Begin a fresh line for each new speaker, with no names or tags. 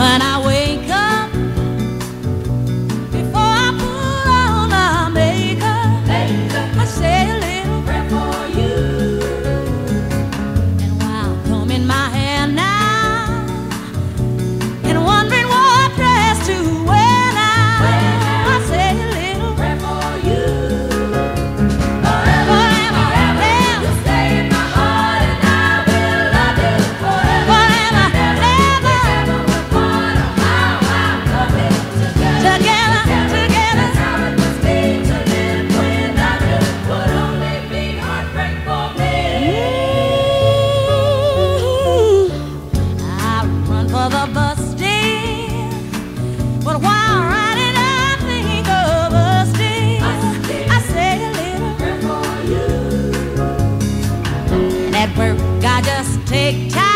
When I work. I just take time.